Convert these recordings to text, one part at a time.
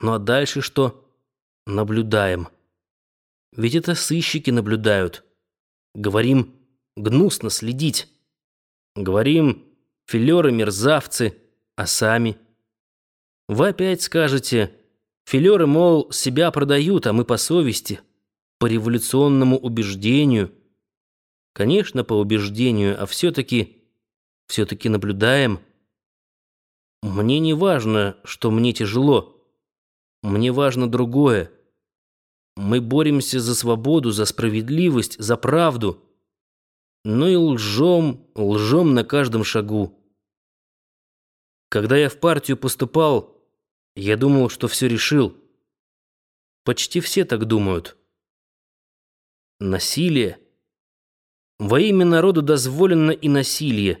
Ну а дальше что? Наблюдаем. Ведь это сыщики наблюдают. Говорим, гнусно следить. Говорим, филеры мерзавцы, а сами. Вы опять скажете, филеры, мол, себя продают, а мы по совести, по революционному убеждению. Конечно, по убеждению, а все-таки, все-таки наблюдаем. Мне не важно, что мне тяжело. Мне важно другое. Мы боремся за свободу, за справедливость, за правду. Но и лжем, лжем на каждом шагу. Когда я в партию поступал, я думал, что все решил. Почти все так думают. Насилие. Во имя народа дозволено и насилие.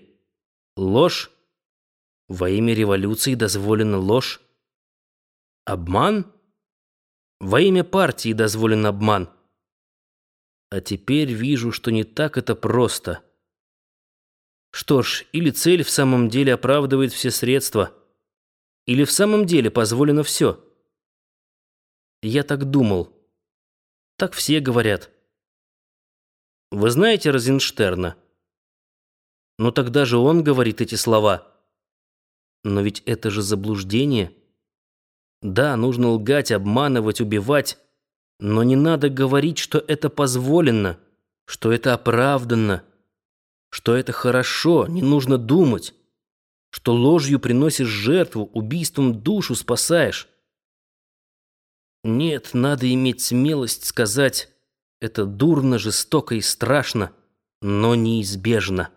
Ложь. Во имя революции дозволена ложь. Обман? Во имя партии дозволен обман. А теперь вижу, что не так это просто. Что ж, или цель в самом деле оправдывает все средства, или в самом деле позволено все. Я так думал. Так все говорят. Вы знаете Розенштерна? Но тогда же он говорит эти слова. Но ведь это же заблуждение. Да, нужно лгать, обманывать, убивать, но не надо говорить, что это позволено, что это оправданно, что это хорошо, не нужно думать, что ложью приносишь жертву, убийством душу спасаешь. Нет, надо иметь смелость сказать, это дурно, жестоко и страшно, но неизбежно.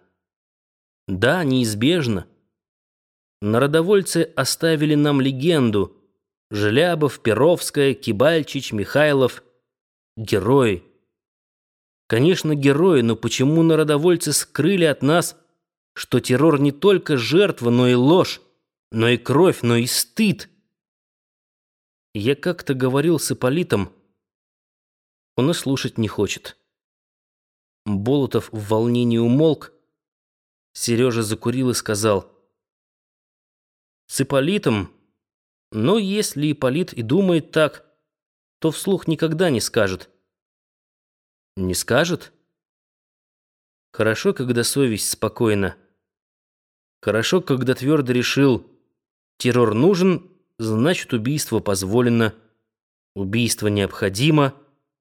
Да, неизбежно. Народовольцы оставили нам легенду. Желябов, Перовская, Кибальчич, Михайлов. Герои. Конечно, герои, но почему народовольцы скрыли от нас, что террор не только жертва, но и ложь, но и кровь, но и стыд? Я как-то говорил с Ипполитом, он и слушать не хочет. Болотов в волнении умолк, Сережа закурил и сказал — с Ипполитом, но если Ипполит и думает так, то вслух никогда не скажет. Не скажет? Хорошо, когда совесть спокойна. Хорошо, когда твердо решил, террор нужен, значит убийство позволено. Убийство необходимо,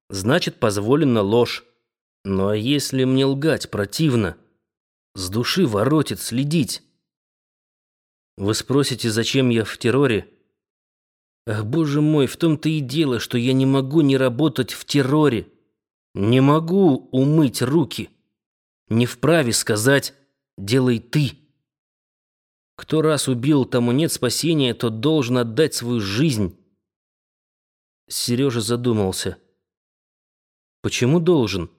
значит позволена ложь. Ну а если мне лгать противно, с души воротит следить, вы спросите, зачем я в терроре? Ах, боже мой, в том-то и дело, что я не могу не работать в терроре. Не могу умыть руки. Не вправе сказать «делай ты». Кто раз убил, тому нет спасения, тот должен отдать свою жизнь. Сережа задумался. Почему должен?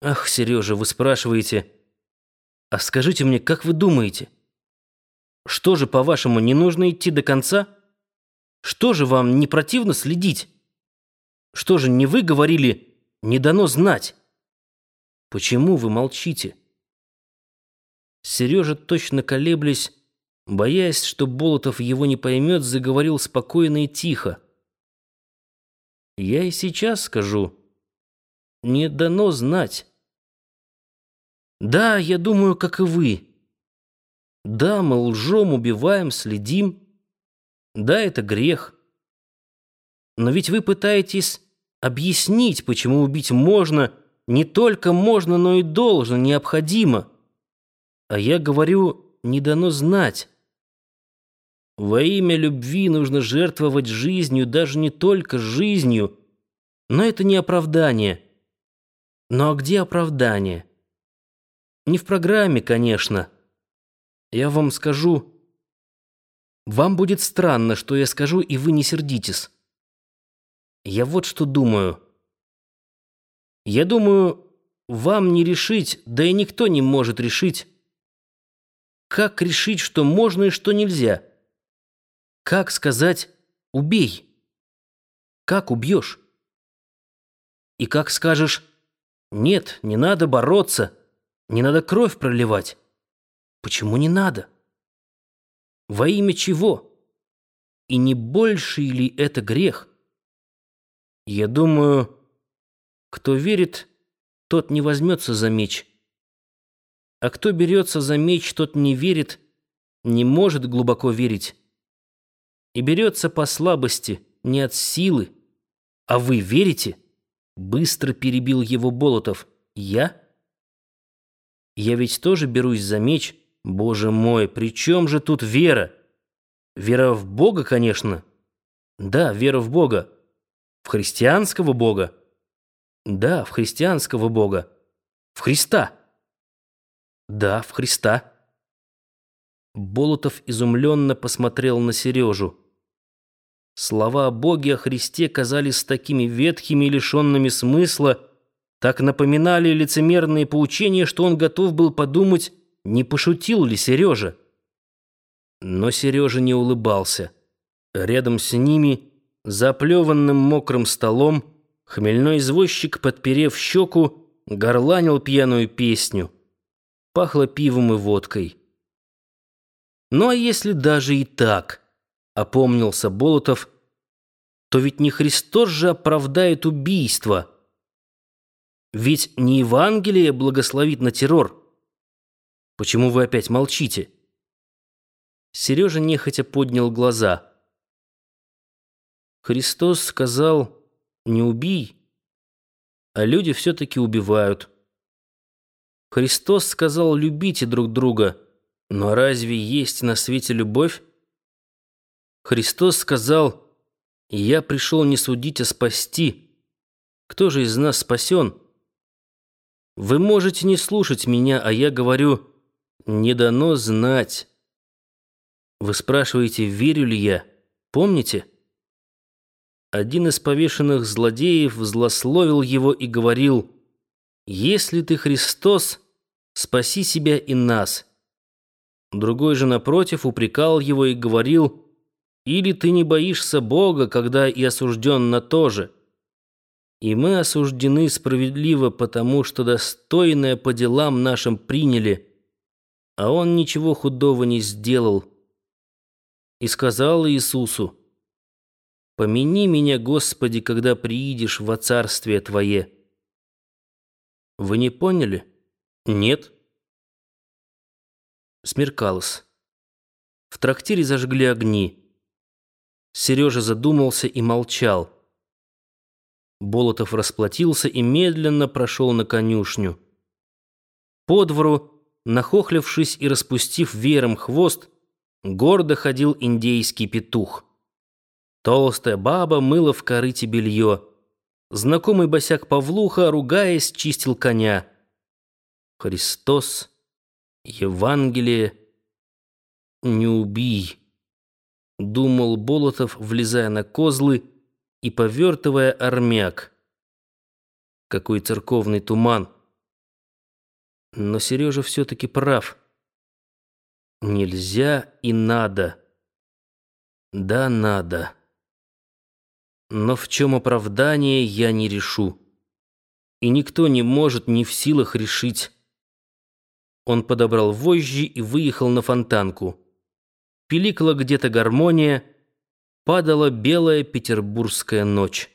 Ах, Сережа, вы спрашиваете. А скажите мне, как вы думаете? Что же, по-вашему, не нужно идти до конца? Что же вам не противно следить? Что же, не вы говорили, не дано знать? Почему вы молчите? Сережа, точно колеблясь, боясь, что Болотов его не поймет, заговорил спокойно и тихо. Я и сейчас скажу, не дано знать. Да, я думаю, как и вы. Да, мы лжем, убиваем, следим. Да, это грех. Но ведь вы пытаетесь объяснить, почему убить можно, не только можно, но и должно, необходимо. А я говорю, не дано знать. Во имя любви нужно жертвовать жизнью, даже не только жизнью. Но это не оправдание. Ну а где оправдание? Не в программе, конечно. Я вам скажу... Вам будет странно, что я скажу, и вы не сердитесь. Я вот что думаю. Я думаю, вам не решить, да и никто не может решить, как решить, что можно и что нельзя. Как сказать «убей»? Как убьешь? И как скажешь «нет, не надо бороться, не надо кровь проливать»? Почему не надо? Во имя чего? И не больший ли это грех? Я думаю, кто верит, тот не возьмется за меч. А кто берется за меч, тот не верит, не может глубоко верить. И берется по слабости, не от силы. А вы верите? Быстро перебил его Болотов. Я? Я ведь тоже берусь за меч. Боже мой, при чем же тут вера? Вера в Бога, конечно. Да, вера в Бога. В христианского Бога. Да, в христианского Бога. В Христа. Да, в Христа. Болотов изумленно посмотрел на Сережу. Слова о Боге, о Христе казались такими ветхими и лишенными смысла, так напоминали лицемерные поучения, что он готов был подумать, не пошутил ли Сережа. Но Сережа не улыбался. Рядом с ними, за оплеванным мокрым столом, хмельной извозчик, подперев щеку, горланил пьяную песню. Пахло пивом и водкой. Ну а если даже и так, опомнился Болотов, то ведь не Христос же оправдает убийство. Ведь не Евангелие благословит на террор. Почему вы опять молчите? Сережа нехотя поднял глаза. Христос сказал, не убий, а люди все-таки убивают. Христос сказал, любите друг друга, но разве есть на свете любовь? Христос сказал, я пришел не судить, а спасти. Кто же из нас спасен? Вы можете не слушать меня, а я говорю, не дано знать. Вы спрашиваете, верю ли я? Помните? Один из повешенных злодеев злословил его и говорил, «Если ты Христос, спаси себя и нас». Другой же, напротив, упрекал его и говорил, «Или ты не боишься Бога, когда и осужден на то же?» И мы осуждены справедливо, потому что достойное по делам нашим приняли, а Он ничего худого не сделал и сказал Иисусу, «Помяни меня, Господи, когда приидешь во Царствие Твое». Вы не поняли? Нет? Смеркалось. В трактире зажгли огни. Сережа задумался и молчал. Болотов расплатился и медленно прошел на конюшню. По двору, нахохлившись и распустив веером хвост, гордо ходил индейский петух. Толстая баба мыла в корыте белье. Знакомый босяк Павлуха, ругаясь, чистил коня. Христос, Евангелие, не убий, думал Болотов, влезая на козлы и повертывая армяк. Какой церковный туман! Но Сережа все-таки прав. Нельзя и надо. Да, надо. Но в чем оправдание, я не решу. И никто не может, не в силах решить. Он подобрал вожжи и выехал на фонтанку. Пиликала где-то гармония, падала белая петербургская ночь.